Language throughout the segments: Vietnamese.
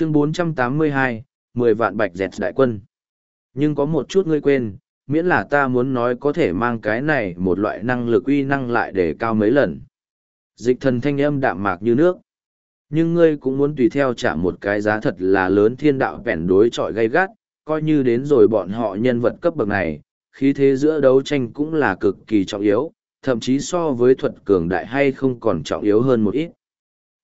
chương 482, 10 vạn bạch dẹt đại quân. Nhưng có một chút ngươi quên, miễn là ta muốn nói có thể mang cái này một loại năng lực uy năng lại để cao mấy lần. Dịch thần thanh âm đạm mạc như nước. Nhưng ngươi cũng muốn tùy theo trả một cái giá thật là lớn thiên đạo vẻn đối trọi gay gắt, coi như đến rồi bọn họ nhân vật cấp bậc này, khí thế giữa đấu tranh cũng là cực kỳ trọng yếu, thậm chí so với thuật cường đại hay không còn trọng yếu hơn một ít.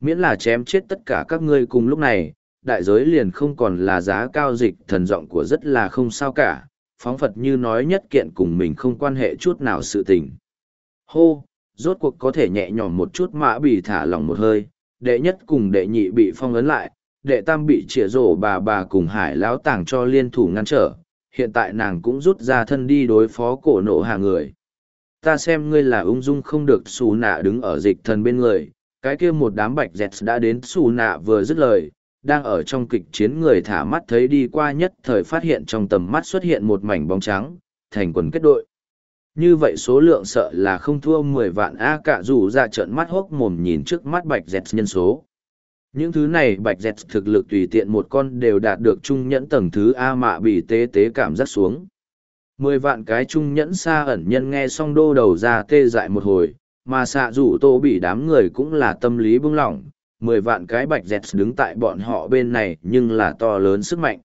Miễn là chém chết tất cả các ngươi cùng lúc này, đại giới liền không còn là giá cao dịch thần giọng của rất là không sao cả, phóng Phật như nói nhất kiện cùng mình không quan hệ chút nào sự tình. Hô, rốt cuộc có thể nhẹ nhõm một chút mã bị thả lỏng một hơi, đệ nhất cùng đệ nhị bị phong ấn lại, đệ tam bị chĩa rổ bà bà cùng hải lão tàng cho liên thủ ngăn trở, hiện tại nàng cũng rút ra thân đi đối phó cổ nộ hạ người. Ta xem ngươi là ung dung không được xù nạ đứng ở dịch thần bên người, cái kia một đám bạch dẹt đã đến xù nạ vừa dứt lời, đang ở trong kịch chiến người thả mắt thấy đi qua nhất thời phát hiện trong tầm mắt xuất hiện một mảnh bóng trắng, thành quần kết đội. Như vậy số lượng sợ là không thua mười vạn A cả dù ra trận mắt hốc mồm nhìn trước mắt bạch dẹt nhân số. Những thứ này bạch dẹt thực lực tùy tiện một con đều đạt được trung nhẫn tầng thứ A mạ bị tế tế cảm giác xuống. Mười vạn cái trung nhẫn xa ẩn nhân nghe xong đô đầu ra tê dại một hồi, mà xạ rủ tô bị đám người cũng là tâm lý bưng lỏng, mười vạn cái bạch dẹt đứng tại bọn họ bên này nhưng là to lớn sức mạnh.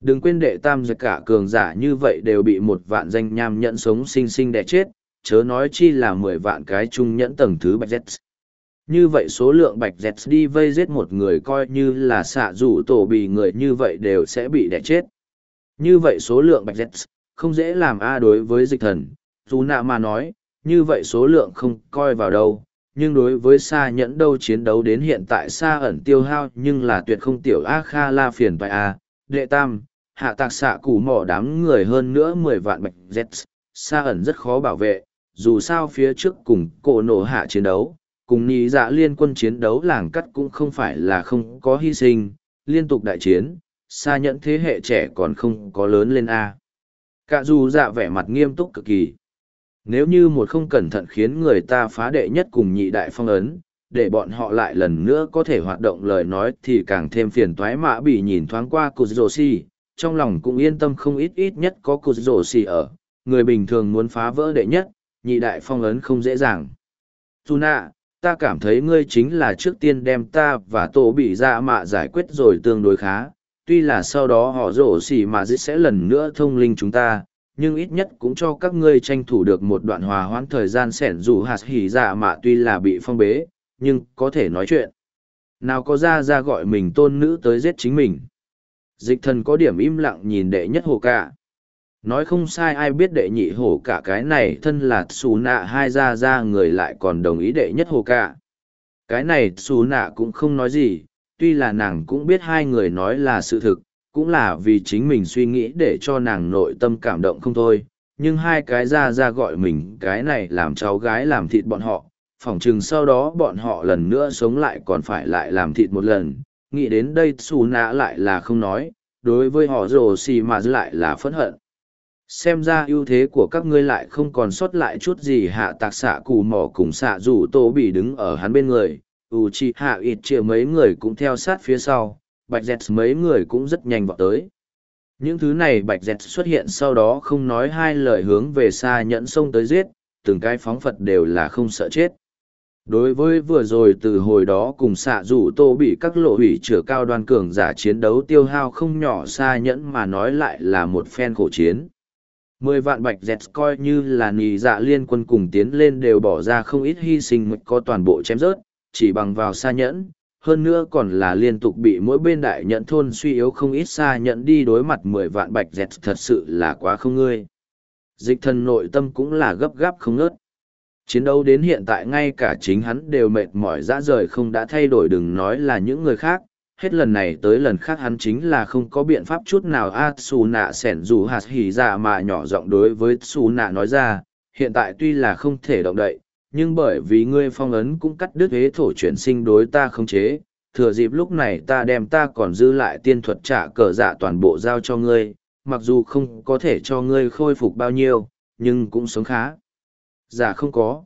Đừng quên đệ tam giật cả cường giả như vậy đều bị một vạn danh nham nhẫn sống sinh sinh đẻ chết, chớ nói chi là mười vạn cái trung nhẫn tầng thứ bạch dẹt. Như vậy số lượng bạch dẹt đi vây giết một người coi như là xạ rủ tổ bị người như vậy đều sẽ bị đẻ chết. Như vậy số lượng bạch dẹt không dễ làm a đối với dịch thần, dù nạ mà nói, như vậy số lượng không coi vào đâu, nhưng đối với xa nhẫn đâu chiến đấu đến hiện tại xa ẩn tiêu hao nhưng là tuyệt không tiểu a kha la phiền bài a, đệ tam, hạ tạc xạ củ mỏ đám người hơn nữa mười vạn bạch z xa ẩn rất khó bảo vệ, dù sao phía trước cùng cổ nổ hạ chiến đấu, cùng nhị dạ liên quân chiến đấu làng cắt cũng không phải là không có hy sinh, liên tục đại chiến xa nhẫn thế hệ trẻ còn không có lớn lên a. Cả dù dạ vẻ mặt nghiêm túc cực kỳ nếu như một không cẩn thận khiến người ta phá đệ nhất cùng nhị đại phong ấn, để bọn họ lại lần nữa có thể hoạt động lời nói thì càng thêm phiền toái mã bị nhìn thoáng qua Kuzoshi, trong lòng cũng yên tâm không ít ít nhất có Kuzoshi ở, người bình thường muốn phá vỡ đệ nhất, nhị đại phong ấn không dễ dàng. Tuna, ta cảm thấy ngươi chính là trước tiên đem ta và tổ bị ra mạ giải quyết rồi tương đối khá, tuy là sau đó họ rổ xỉ mà dĩ sẽ lần nữa thông linh chúng ta, nhưng ít nhất cũng cho các ngươi tranh thủ được một đoạn hòa hoãn thời gian sẻn dù hạt hỉ dạ mạ tuy là bị phong bế, nhưng có thể nói chuyện. Nào có ra ra gọi mình tôn nữ tới giết chính mình. Dịch thần có điểm im lặng nhìn đệ nhất hồ cả. Nói không sai ai biết đệ nhị hồ cả cái này thân là xù nạ hai ra ra người lại còn đồng ý đệ nhất hồ cả. Cái này xù nạ cũng không nói gì, tuy là nàng cũng biết hai người nói là sự thực, cũng là vì chính mình suy nghĩ để cho nàng nội tâm cảm động không thôi, nhưng hai cái ra ra gọi mình cái này làm cháu gái làm thịt bọn họ, phỏng chừng sau đó bọn họ lần nữa sống lại còn phải lại làm thịt một lần, nghĩ đến đây xù nã lại là không nói, đối với họ rồ xì mà lại là phẫn hận. Xem ra ưu thế của các ngươi lại không còn sót lại chút gì hạ tạc xạ cù mỏ cùng xạ rủ tô bị đứng ở hắn bên người ủ chi hạ ít chia mấy người cũng theo sát phía sau bạch dẹt mấy người cũng rất nhanh vọt tới. Những thứ này bạch dẹt xuất hiện sau đó không nói hai lời hướng về xa nhẫn sông tới giết, từng cái phóng phật đều là không sợ chết. Đối với vừa rồi từ hồi đó cùng xạ rủ tô bị các lộ hủy chửa cao đoan cường giả chiến đấu tiêu hao không nhỏ xa nhẫn mà nói lại là một phen khổ chiến. Mười vạn bạch dẹt coi như là nì dạ liên quân cùng tiến lên đều bỏ ra không ít hy sinh có toàn bộ chém rớt, chỉ bằng vào xa nhẫn hơn nữa còn là liên tục bị mỗi bên đại nhận thôn suy yếu không ít xa nhận đi đối mặt mười vạn bạch dẹt thật sự là quá không ngươi. Dịch thần nội tâm cũng là gấp gáp không ngớt. Chiến đấu đến hiện tại ngay cả chính hắn đều mệt mỏi dã rời không đã thay đổi đừng nói là những người khác, hết lần này tới lần khác hắn chính là không có biện pháp chút nào a xù nạ sẻn dù hạt hỉ ra mà nhỏ giọng đối với xù nạ nói ra, hiện tại tuy là không thể động đậy, nhưng bởi vì ngươi phong ấn cũng cắt đứt thế thổ chuyển sinh đối ta không chế, thừa dịp lúc này ta đem ta còn giữ lại tiên thuật trả cờ dạ toàn bộ giao cho ngươi, mặc dù không có thể cho ngươi khôi phục bao nhiêu, nhưng cũng sống khá. Dạ không có.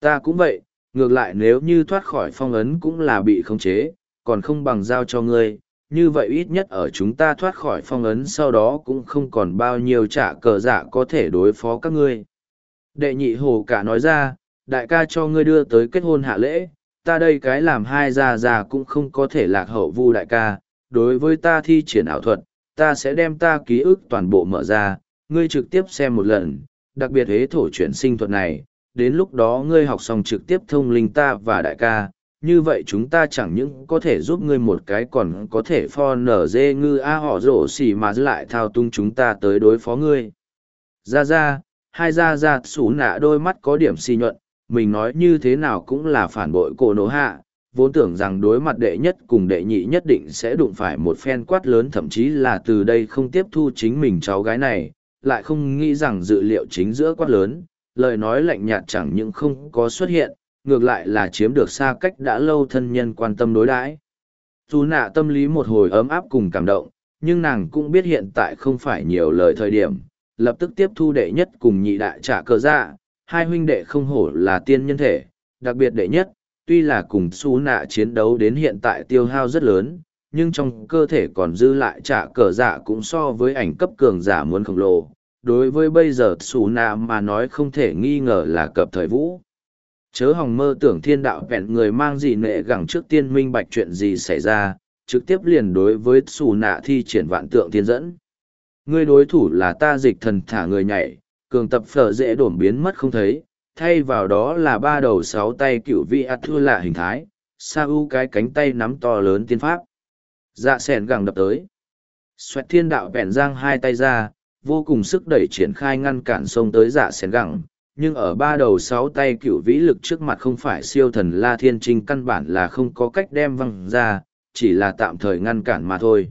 Ta cũng vậy, ngược lại nếu như thoát khỏi phong ấn cũng là bị khống chế, còn không bằng giao cho ngươi, như vậy ít nhất ở chúng ta thoát khỏi phong ấn sau đó cũng không còn bao nhiêu trả cờ dạ có thể đối phó các ngươi. Đệ nhị hồ cả nói ra, đại ca cho ngươi đưa tới kết hôn hạ lễ, ta đây cái làm hai già già cũng không có thể lạc hậu vu đại ca, đối với ta thi triển ảo thuật, ta sẽ đem ta ký ức toàn bộ mở ra, ngươi trực tiếp xem một lần, đặc biệt hế thổ chuyển sinh thuật này, đến lúc đó ngươi học xong trực tiếp thông linh ta và đại ca, như vậy chúng ta chẳng những có thể giúp ngươi một cái còn có thể pho nở dê ngư a họ rổ xỉ mà lại thao tung chúng ta tới đối phó ngươi. Ra ra, hai ra ra sủ nạ đôi mắt có điểm xì nhuận, mình nói như thế nào cũng là phản bội cổ nổ hạ, vốn tưởng rằng đối mặt đệ nhất cùng đệ nhị nhất định sẽ đụng phải một phen quát lớn thậm chí là từ đây không tiếp thu chính mình cháu gái này, lại không nghĩ rằng dự liệu chính giữa quát lớn, lời nói lạnh nhạt chẳng những không có xuất hiện, ngược lại là chiếm được xa cách đã lâu thân nhân quan tâm đối đãi. Dù nạ tâm lý một hồi ấm áp cùng cảm động, nhưng nàng cũng biết hiện tại không phải nhiều lời thời điểm, lập tức tiếp thu đệ nhất cùng nhị đại trả cờ dạ, hai huynh đệ không hổ là tiên nhân thể, đặc biệt đệ nhất, tuy là cùng xú nạ chiến đấu đến hiện tại tiêu hao rất lớn, nhưng trong cơ thể còn dư lại trả cờ dạ cũng so với ảnh cấp cường giả muốn khổng lồ. Đối với bây giờ xú nạ mà nói không thể nghi ngờ là cập thời vũ. Chớ hòng mơ tưởng thiên đạo vẹn người mang gì nệ gẳng trước tiên minh bạch chuyện gì xảy ra, trực tiếp liền đối với xù nạ thi triển vạn tượng thiên dẫn. Ngươi đối thủ là ta dịch thần thả người nhảy, cường tập phở dễ đổn biến mất không thấy, thay vào đó là ba đầu sáu tay cựu vị ạt thua lạ hình thái, sa u cái cánh tay nắm to lớn tiên pháp. Dạ sẻn gẳng đập tới. Xoẹt thiên đạo bèn giang hai tay ra, vô cùng sức đẩy triển khai ngăn cản sông tới dạ sẻn gẳng, nhưng ở ba đầu sáu tay cựu vĩ lực trước mặt không phải siêu thần La Thiên Trinh căn bản là không có cách đem văng ra, chỉ là tạm thời ngăn cản mà thôi.